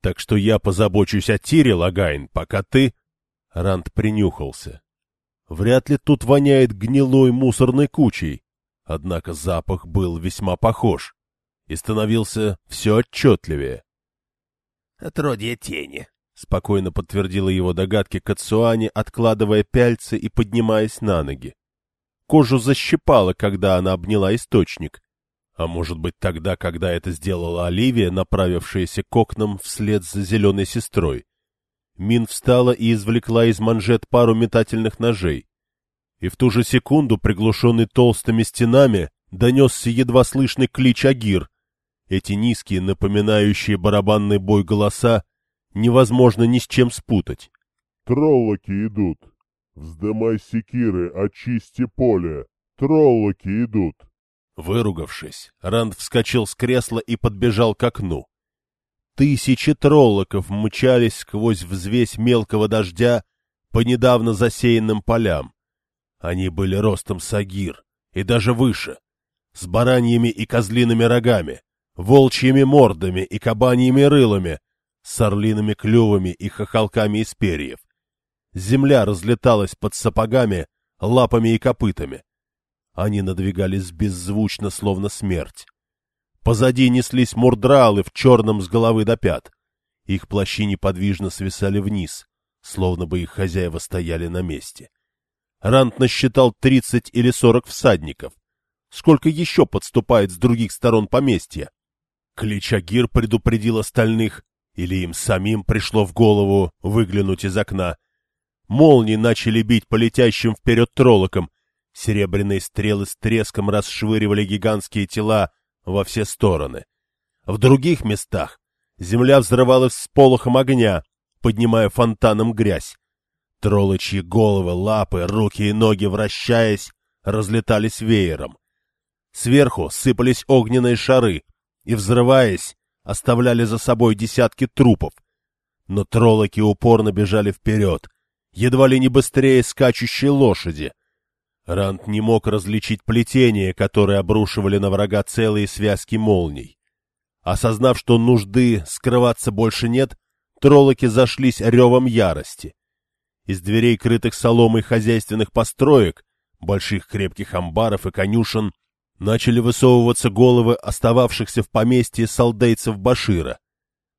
Так что я позабочусь о тире, Логайн, пока ты... Ранд принюхался. Вряд ли тут воняет гнилой мусорной кучей. Однако запах был весьма похож и становился все отчетливее. — Отродье тени, — спокойно подтвердила его догадки Кадсуане, откладывая пяльцы и поднимаясь на ноги. Кожу защипало, когда она обняла источник. А может быть тогда, когда это сделала Оливия, направившаяся к окнам вслед за зеленой сестрой. Мин встала и извлекла из манжет пару метательных ножей. И в ту же секунду, приглушенный толстыми стенами, донесся едва слышный клич Агир. Эти низкие, напоминающие барабанный бой голоса, невозможно ни с чем спутать. «Троллоки идут! Вздымай секиры, очисти поле! Троллоки идут!» Выругавшись, Ранд вскочил с кресла и подбежал к окну. Тысячи троллоков мчались сквозь взвесь мелкого дождя по недавно засеянным полям. Они были ростом сагир и даже выше, с бараньими и козлиными рогами, волчьими мордами и кабаньими рылами, с орлиными клювами и хохолками из перьев. Земля разлеталась под сапогами, лапами и копытами. Они надвигались беззвучно, словно смерть. Позади неслись мурдралы в черном с головы до пят. Их плащи неподвижно свисали вниз, словно бы их хозяева стояли на месте. Рант насчитал тридцать или сорок всадников. Сколько еще подступает с других сторон поместья? Кличагир предупредил остальных, или им самим пришло в голову выглянуть из окна. Молнии начали бить по летящим вперед троллокам, Серебряные стрелы с треском расшвыривали гигантские тела во все стороны. В других местах земля взрывалась с полохом огня, поднимая фонтаном грязь. Троллочьи головы, лапы, руки и ноги, вращаясь, разлетались веером. Сверху сыпались огненные шары и, взрываясь, оставляли за собой десятки трупов. Но троллоки упорно бежали вперед, едва ли не быстрее скачущей лошади. Ранд не мог различить плетения, которые обрушивали на врага целые связки молний. Осознав, что нужды скрываться больше нет, троллоки зашлись ревом ярости. Из дверей, крытых соломой хозяйственных построек, больших крепких амбаров и конюшен, начали высовываться головы остававшихся в поместье салдэйцев Башира.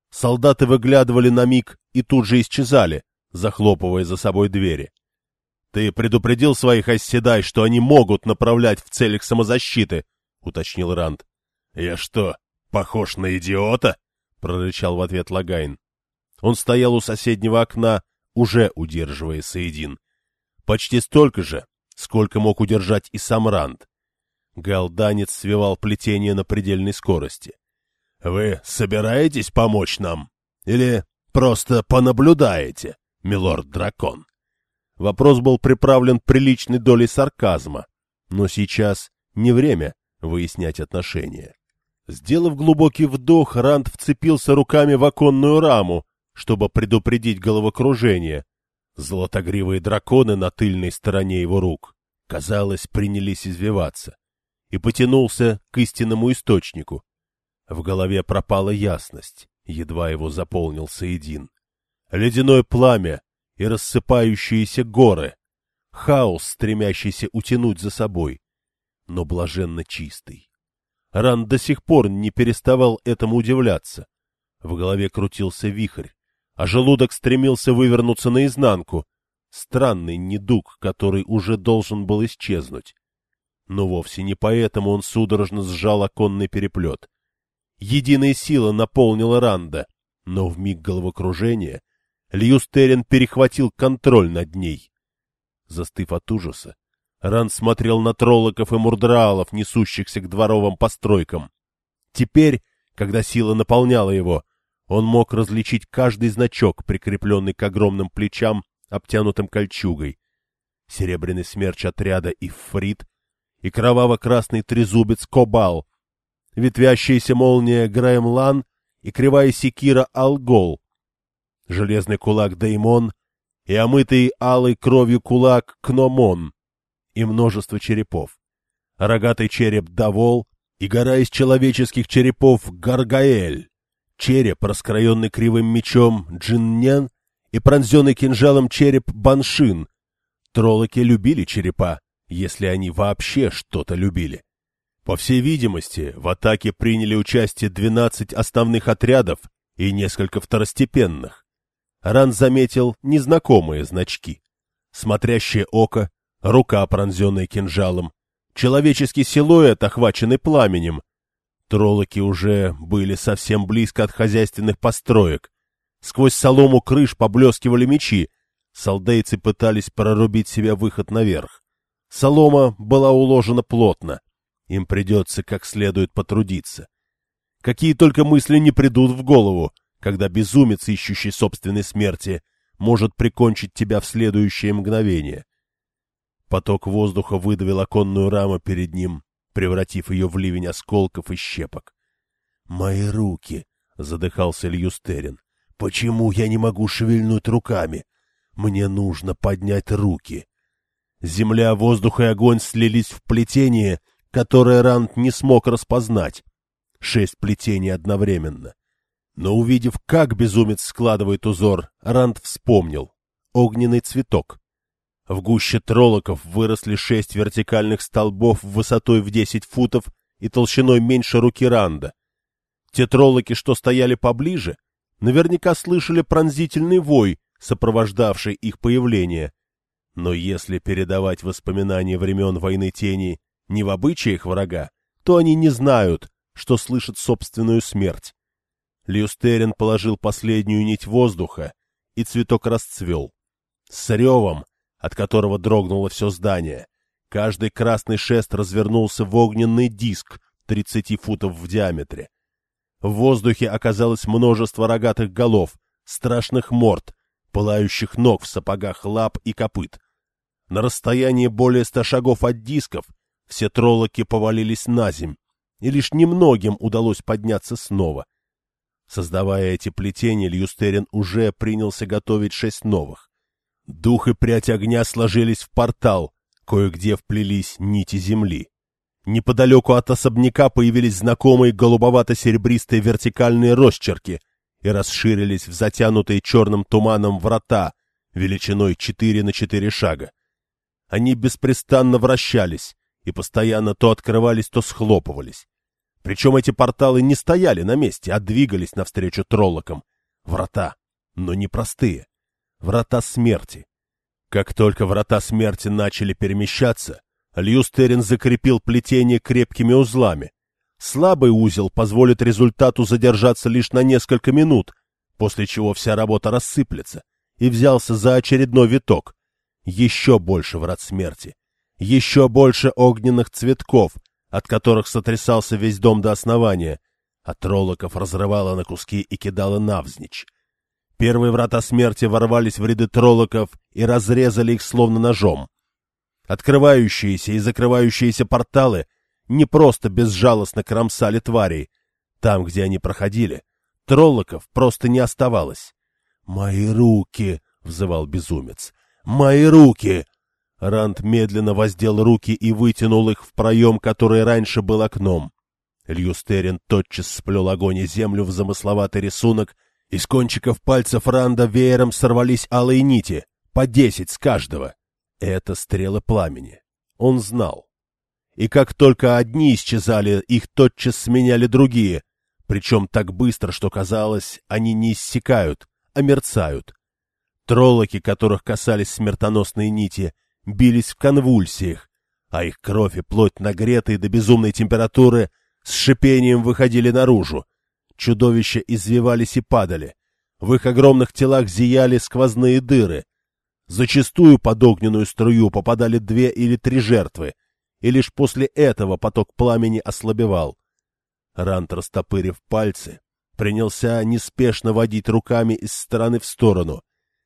Солдаты выглядывали на миг и тут же исчезали, захлопывая за собой двери. — Ты предупредил своих Айз Седай, что они могут направлять в целях самозащиты, — уточнил Ранд. — Я что, похож на идиота? — прорычал в ответ Логайн. Он стоял у соседнего окна, уже удерживая Саидин. Почти столько же, сколько мог удержать и сам Ранд. Галданец свивал плетение на предельной скорости. — Вы собираетесь помочь нам? Или просто понаблюдаете, милорд-дракон? Вопрос был приправлен приличной долей сарказма, но сейчас не время выяснять отношения. Сделав глубокий вдох, Ранд вцепился руками в оконную раму, чтобы предупредить головокружение. Золотогривые драконы на тыльной стороне его рук, казалось, принялись извиваться, и потянулся к истинному источнику. В голове пропала ясность, едва его заполнил Саидин. Ледяное пламя и рассыпающиеся горы, хаос, стремящийся утянуть за собой, но блаженно чистый. Ран до сих пор не переставал этому удивляться. В голове крутился вихрь, а желудок стремился вывернуться наизнанку. Странный недуг, который уже должен был исчезнуть. Но вовсе не поэтому он судорожно сжал оконный переплет. Единая сила наполнила Ранда, но в миг головокружения Льюстерин перехватил контроль над ней. Застыв от ужаса, Ран смотрел на троллоков и мурдралов, несущихся к дворовым постройкам. Теперь, когда сила наполняла его, он мог различить каждый значок, прикрепленный к огромным плечам, обтянутым кольчугой. Серебряный смерч отряда Ифрит и кроваво-красный трезубец Кобал, ветвящаяся молния Граемлан и кривая секира Алгол, железный кулак Деймон и омытый алой кровью кулак Кномон и множество черепов, рогатый череп Давол и гора из человеческих черепов Гаргаэль, череп, раскроенный кривым мечом Джиннян, и пронзенный кинжалом череп Баншин. Троллоки любили черепа, если они вообще что-то любили. По всей видимости, в атаке приняли участие 12 основных отрядов и несколько второстепенных. Ран заметил незнакомые значки. Смотрящее око, рука, пронзенная кинжалом, человеческий силуэт, охваченный пламенем. Троллоки уже были совсем близко от хозяйственных построек. Сквозь солому крыш поблескивали мечи. Солдейцы пытались прорубить себе выход наверх. Солома была уложена плотно. Им придется как следует потрудиться. Какие только мысли не придут в голову, когда безумец, ищущий собственной смерти, может прикончить тебя в следующее мгновение. Поток воздуха выдавил оконную раму перед ним, превратив ее в ливень осколков и щепок. «Мои руки!» — задыхался Льюстерин. «Почему я не могу шевельнуть руками? Мне нужно поднять руки!» Земля, воздух и огонь слились в плетение, которое Ранд не смог распознать. Шесть плетений одновременно. Но увидев, как безумец складывает узор, Ранд вспомнил. Огненный цветок. В гуще троллоков выросли шесть вертикальных столбов высотой в десять футов и толщиной меньше руки Ранда. Те троллоки, что стояли поближе, наверняка слышали пронзительный вой, сопровождавший их появление. Но если передавать воспоминания времен войны тени не в обычаях врага, то они не знают, что слышат собственную смерть. Льюстерин положил последнюю нить воздуха, и цветок расцвел. С ревом, от которого дрогнуло все здание, каждый красный шест развернулся в огненный диск тридцати футов в диаметре. В воздухе оказалось множество рогатых голов, страшных морд, пылающих ног в сапогах лап и копыт. На расстоянии более ста шагов от дисков все троллоки повалились на земь, и лишь немногим удалось подняться снова. Создавая эти плетения, Льюстерин уже принялся готовить шесть новых. Дух и прядь огня сложились в портал, кое-где вплелись нити земли. Неподалеку от особняка появились знакомые голубовато-серебристые вертикальные росчерки и расширились в затянутые черным туманом врата величиной четыре на четыре шага. Они беспрестанно вращались и постоянно то открывались, то схлопывались. Причем эти порталы не стояли на месте, а двигались навстречу троллокам. Врата, но не простые. Врата смерти. Как только врата смерти начали перемещаться, Льюстерин закрепил плетение крепкими узлами. Слабый узел позволит результату задержаться лишь на несколько минут, после чего вся работа рассыплется, и взялся за очередной виток. Еще больше врат смерти. Еще больше огненных цветков — от которых сотрясался весь дом до основания, а троллоков разрывало на куски и кидало навзничь. Первые врата смерти ворвались в ряды троллоков и разрезали их словно ножом. Открывающиеся и закрывающиеся порталы не просто безжалостно кромсали тварей. Там, где они проходили, троллоков просто не оставалось. «Мои руки!» — взывал безумец. «Мои руки! Ранд медленно воздел руки и вытянул их в проем, который раньше был окном. Льюстерин тотчас сплел огонь и землю в замысловатый рисунок, из кончиков пальцев Ранда веером сорвались алые нити, по десять с каждого. Это стрелы пламени. Он знал. И как только одни исчезали, их тотчас сменяли другие, причем так быстро, что казалось, они не иссякают, а мерцают. Троллоки, которых касались смертоносные нити, бились в конвульсиях, а их кровь и плоть, нагретые до безумной температуры, с шипением выходили наружу. Чудовища извивались и падали. В их огромных телах зияли сквозные дыры. Зачастую под огненную струю попадали две или три жертвы, и лишь после этого поток пламени ослабевал. Рант, растопырив пальцы, принялся неспешно водить руками из стороны в сторону,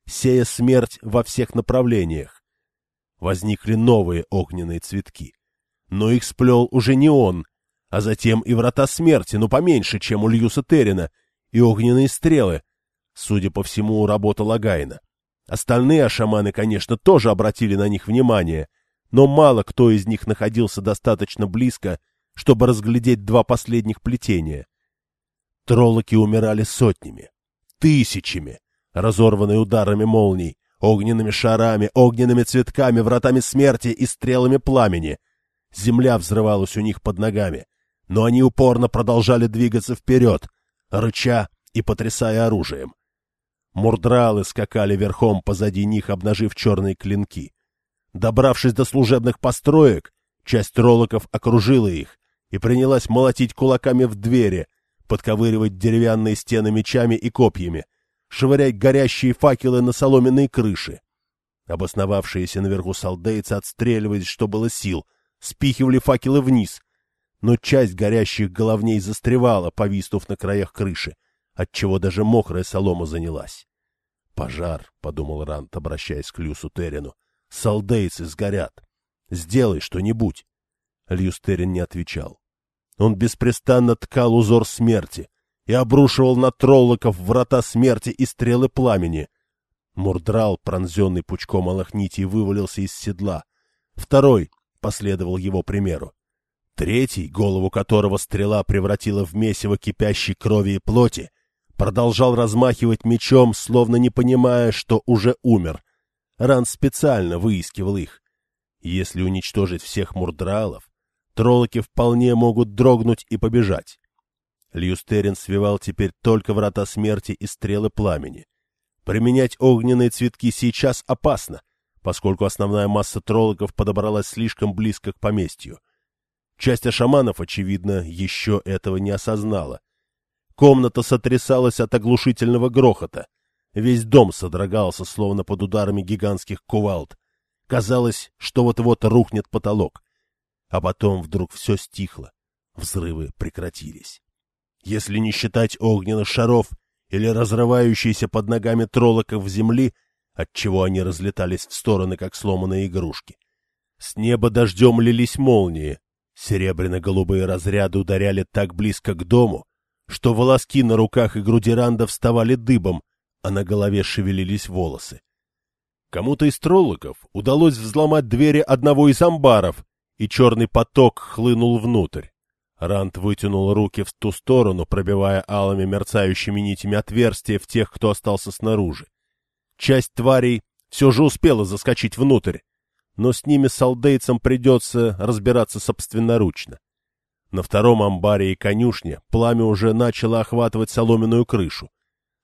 сея смерть во всех направлениях возникли новые огненные цветки. Но их сплел уже не он, а затем и врата смерти, но поменьше, чем у Льюса Террина, и огненные стрелы. Судя по всему, работа Логайна. Остальные Аша'маны, конечно, тоже обратили на них внимание, но мало кто из них находился достаточно близко, чтобы разглядеть два последних плетения. Троллоки умирали сотнями, тысячами, разорванные ударами молний, огненными шарами, огненными цветками, вратами смерти и стрелами пламени. Земля взрывалась у них под ногами, но они упорно продолжали двигаться вперед, рыча и потрясая оружием. Мурдралы скакали верхом позади них, обнажив черные клинки. Добравшись до служебных построек, часть троллоков окружила их и принялась молотить кулаками в двери, подковыривать деревянные стены мечами и копьями, швырять горящие факелы на соломенные крыши. Обосновавшиеся наверху солдейцы отстреливались, что было сил, спихивали факелы вниз, но часть горящих головней застревала, повиснув на краях крыши, отчего даже мокрая солома занялась. «Пожар», — подумал Рант, обращаясь к Люсу Террину. «Солдейцы сгорят. Сделай что-нибудь». Льюс Террин не отвечал. Он беспрестанно ткал узор смерти и обрушивал на троллоков врата смерти и стрелы пламени. Мурдрал, пронзенный пучком алахнитий, вывалился из седла. Второй последовал его примеру. Третий, голову которого стрела превратила в месиво кипящей крови и плоти, продолжал размахивать мечом, словно не понимая, что уже умер. Ран специально выискивал их. Если уничтожить всех мурдралов, троллоки вполне могут дрогнуть и побежать. Льюстерин свивал теперь только врата смерти и стрелы пламени. Применять огненные цветки сейчас опасно, поскольку основная масса троллоков подобралась слишком близко к поместью. Часть ашаманов, очевидно, еще этого не осознала. Комната сотрясалась от оглушительного грохота. Весь дом содрогался, словно под ударами гигантских кувалд. Казалось, что вот-вот рухнет потолок. А потом вдруг все стихло. Взрывы прекратились. Если не считать огненных шаров или разрывающиеся под ногами троллоков земли, отчего они разлетались в стороны, как сломанные игрушки. С неба дождем лились молнии, Серебряно-голубые разряды ударяли так близко к дому, что волоски на руках и груди Ранда вставали дыбом, а на голове шевелились волосы. Кому-то из троллоков удалось взломать двери одного из амбаров, и черный поток хлынул внутрь. Ранд вытянул руки в ту сторону, пробивая алыми мерцающими нитями отверстия в тех, кто остался снаружи. Часть тварей все же успела заскочить внутрь, но с ними солдейцам придется разбираться собственноручно. На втором амбаре и конюшне пламя уже начало охватывать соломенную крышу.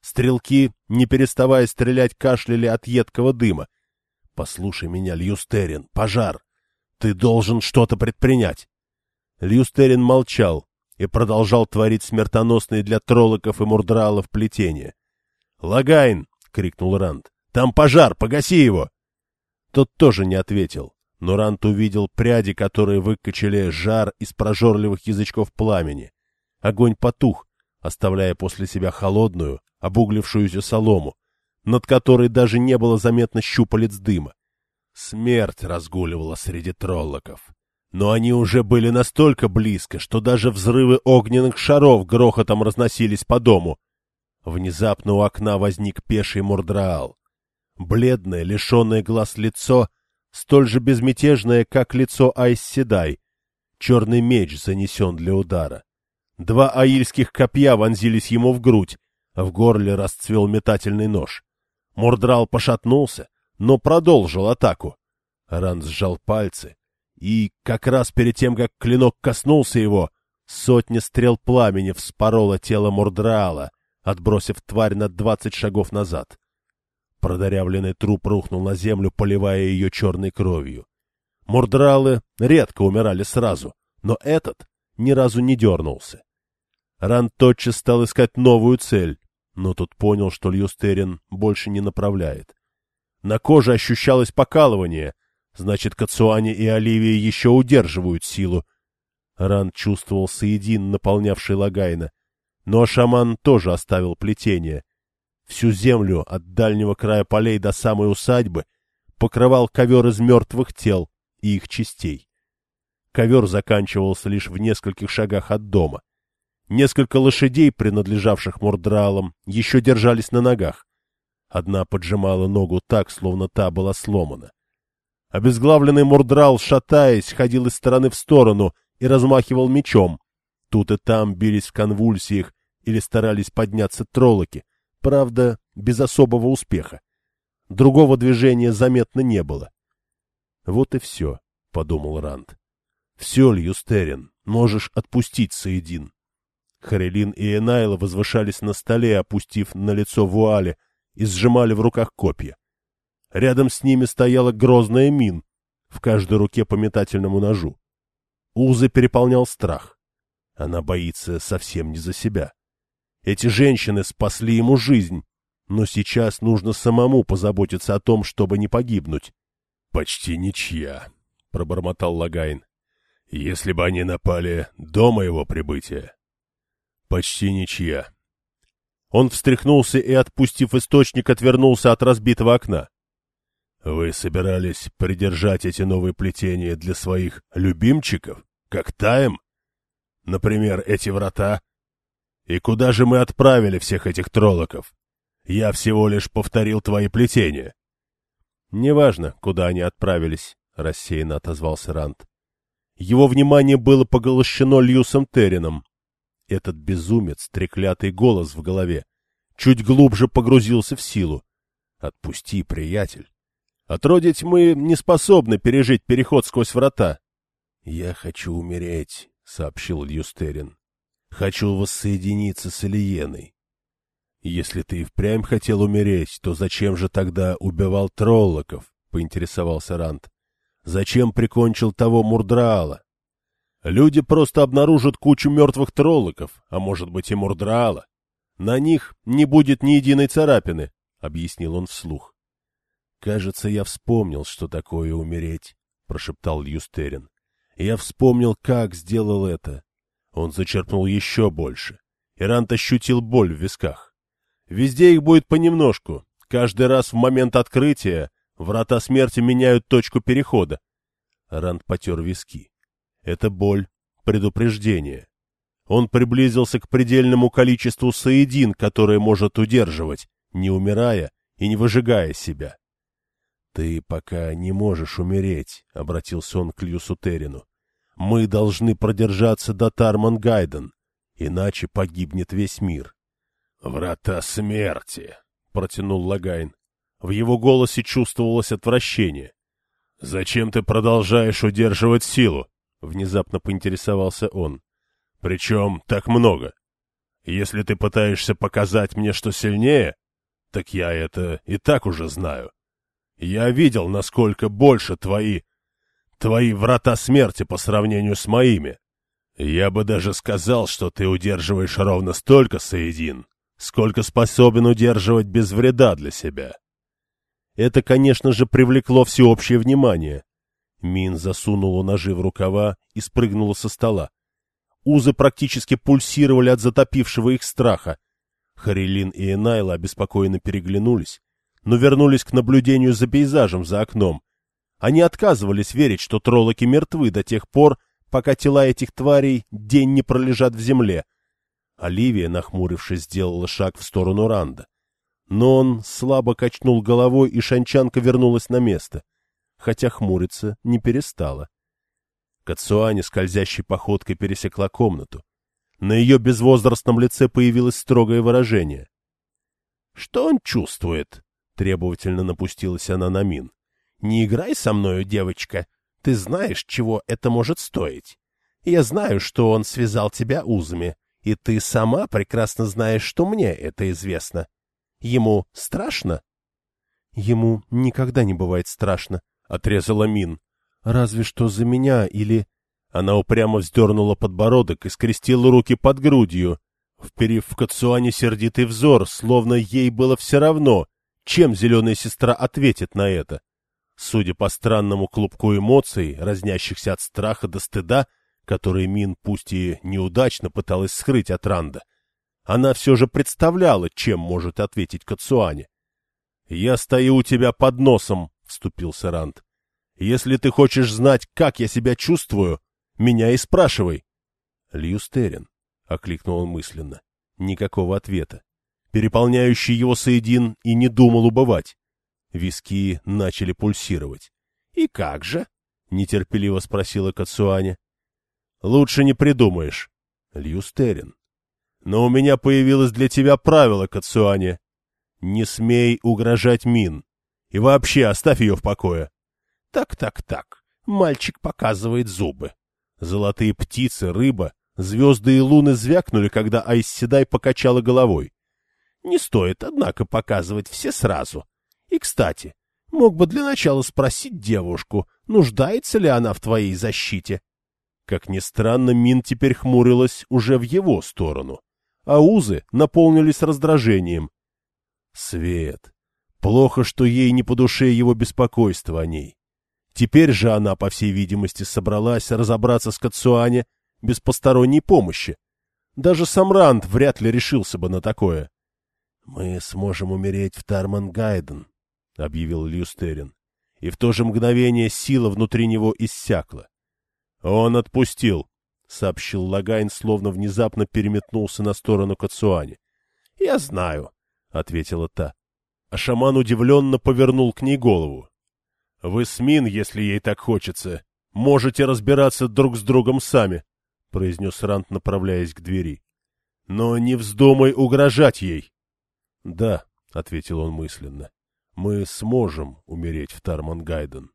Стрелки, не переставая стрелять, кашляли от едкого дыма. — Послушай меня, Льюс Тэрин, пожар! Ты должен что-то предпринять! Льюс Тэрин молчал и продолжал творить смертоносные для троллоков и мурддраалов плетения. — Логайн! — крикнул Ранд. — Там пожар, погаси его! Тот тоже не ответил, но Ранд увидел пряди, которые выкачали жар из прожорливых язычков пламени. Огонь потух, оставляя после себя холодную, обуглившуюся солому, над которой даже не было заметно щупалец дыма. Смерть разгуливала среди троллоков. Но они уже были настолько близко, что даже взрывы огненных шаров грохотом разносились по дому. Внезапно у окна возник пеший мурдраал. Бледное, лишенное глаз лицо, столь же безмятежное, как лицо Айсседай. Черный меч занесен для удара. Два аильских копья вонзились ему в грудь, в горле расцвел метательный нож. Мордрал пошатнулся, но продолжил атаку. Ран сжал пальцы, и, как раз перед тем, как клинок коснулся его, сотня стрел пламени вспорола тело Мордраала, отбросив тварь на двадцать шагов назад. Продырявленный труп рухнул на землю, поливая ее черной кровью. Мурдралы редко умирали сразу, но этот ни разу не дернулся. Ранд тотчас стал искать новую цель, но тут понял, что Льюс Тэрин больше не направляет. На коже ощущалось покалывание, значит, Кадсуане и Оливия еще удерживают силу. Ранд чувствовал саидин, наполнявший Логайна, но Аша'ман тоже оставил плетение — Всю землю от дальнего края полей до самой усадьбы покрывал ковер из мертвых тел и их частей. Ковер заканчивался лишь в нескольких шагах от дома. Несколько лошадей, принадлежавших мурдралам, еще держались на ногах. Одна поджимала ногу так, словно та была сломана. Обезглавленный мурдрал, шатаясь, ходил из стороны в сторону и размахивал мечом. Тут и там бились в конвульсиях или старались подняться троллоки, правда, без особого успеха. Другого движения заметно не было. «Вот и все», — подумал Ранд. «Все, Льюстерин, можешь отпустить Саидин». Харелин и Энайла возвышались на столе, опустив на лицо вуали, и сжимали в руках копья. Рядом с ними стояла грозная мин, в каждой руке по метательному ножу. Узы переполнял страх. Она боится совсем не за себя. Эти женщины спасли ему жизнь, но сейчас нужно самому позаботиться о том, чтобы не погибнуть. — Почти ничья, — пробормотал Логайн. — Если бы они напали до моего прибытия. — Почти ничья. Он встряхнулся и, отпустив источник, отвернулся от разбитого окна. — Вы собирались придержать эти новые плетения для своих любимчиков, как Таим? Например, эти врата? И куда же мы отправили всех этих троллоков? Я всего лишь повторил твои плетения. — Неважно, куда они отправились, — рассеянно отозвался Рант. Его внимание было поглощено Льюсом Террином. Этот безумец, треклятый голос в голове, чуть глубже погрузился в силу. Отпусти, приятель. Отродить тьмы не способны пережить переход сквозь врата. — Я хочу умереть, — сообщил Льюстерин. — Хочу воссоединиться с Ильеной. Если ты и впрямь хотел умереть, то зачем же тогда убивал троллоков? — поинтересовался Рант. — Зачем прикончил того Мурдраала? Люди просто обнаружат кучу мертвых троллоков, а может быть и Мурдраала. На них не будет ни единой царапины, — объяснил он вслух. — Кажется, я вспомнил, что такое умереть, — прошептал Льюстерин. Я вспомнил, как сделал это. Он зачерпнул еще больше. Ирант ощутил боль в висках. Везде их будет понемножку. Каждый раз в момент открытия врата смерти меняют точку перехода. Ранд потер виски. Это боль, предупреждение. Он приблизился к предельному количеству соедин, которое может удерживать, не умирая и не выжигая себя. — Ты пока не можешь умереть, — обратился он к Льюсу Тэрину. — Мы должны продержаться до Тармон Гай'дон, иначе погибнет весь мир. «Врата смерти», — протянул Логайн. В его голосе чувствовалось отвращение. «Зачем ты продолжаешь удерживать силу?» — внезапно поинтересовался он. «Причем так много. Если ты пытаешься показать мне, что сильнее, так я это и так уже знаю. Я видел, насколько больше твои... твои врата смерти по сравнению с моими. Я бы даже сказал, что ты удерживаешь ровно столько, Саидин, сколько способен удерживать без вреда для себя. Это, конечно же, привлекло всеобщее внимание. Мин засунула ножи в рукава и спрыгнула со стола. Узы практически пульсировали от затопившего их страха. Харилин и Энайла обеспокоенно переглянулись, но вернулись к наблюдению за пейзажем за окном. Они отказывались верить, что троллоки мертвы до тех пор, пока тела этих тварей день не пролежат в земле, Оливия, нахмурившись, сделала шаг в сторону Ранда. Но он слабо качнул головой, и шанчанка вернулась на место, хотя хмуриться не перестала. Кацуани скользящей походкой пересекла комнату. На ее безвозрастном лице появилось строгое выражение. — Что он чувствует? — требовательно напустилась она на Мин. — Не играй со мною, девочка. Ты знаешь, чего это может стоить. Я знаю, что он связал тебя узами, и ты сама прекрасно знаешь, что мне это известно. Ему страшно? — Ему никогда не бывает страшно, — отрезала Мин. — Разве что за меня или... Она упрямо вздернула подбородок и скрестила руки под грудью, вперив в Кацуане сердитый взор, словно ей было все равно, чем зеленая сестра ответит на это. Судя по странному клубку эмоций, разнящихся от страха до стыда, который Мин пусть и неудачно пыталась скрыть от Ранда. Она все же представляла, чем может ответить Кацуане. — Я стою у тебя под носом, — вступился Ранд. — Если ты хочешь знать, как я себя чувствую, меня и спрашивай. — Льюстерин, — окликнул он мысленно. Никакого ответа. Переполняющий его Саидин и не думал убывать. Виски начали пульсировать. — И как же? — нетерпеливо спросила Кацуане. Лучше не придумаешь. Льюстерин. Но у меня появилось для тебя правило, Кацуане. Не смей угрожать Мин. И вообще оставь ее в покое. Так, так, так. Мальчик показывает зубы. Золотые птицы, рыба, звезды и луны звякнули, когда Айсседай покачала головой. Не стоит, однако, показывать все сразу. И, кстати, мог бы для начала спросить девушку, нуждается ли она в твоей защите. Как ни странно, Мин теперь хмурилась уже в его сторону, а узы наполнились раздражением. Свет. Плохо, что ей не по душе его беспокойство о ней. Теперь же она, по всей видимости, собралась разобраться с Кадсуане без посторонней помощи. Даже сам Ранд вряд ли решился бы на такое. — Мы сможем умереть в Тармон Гай'дон, — объявил Льюс Тэрин. И в то же мгновение сила внутри него иссякла. — Он отпустил, — сообщил Логайн, словно внезапно переметнулся на сторону Кадсуане. — Я знаю, — ответила та. А шаман удивленно повернул к ней голову. — Вы с Мин, если ей так хочется, можете разбираться друг с другом сами, — произнес Рант, направляясь к двери. — Но не вздумай угрожать ей. — Да, — ответил он мысленно, — мы сможем умереть в Тармангайден.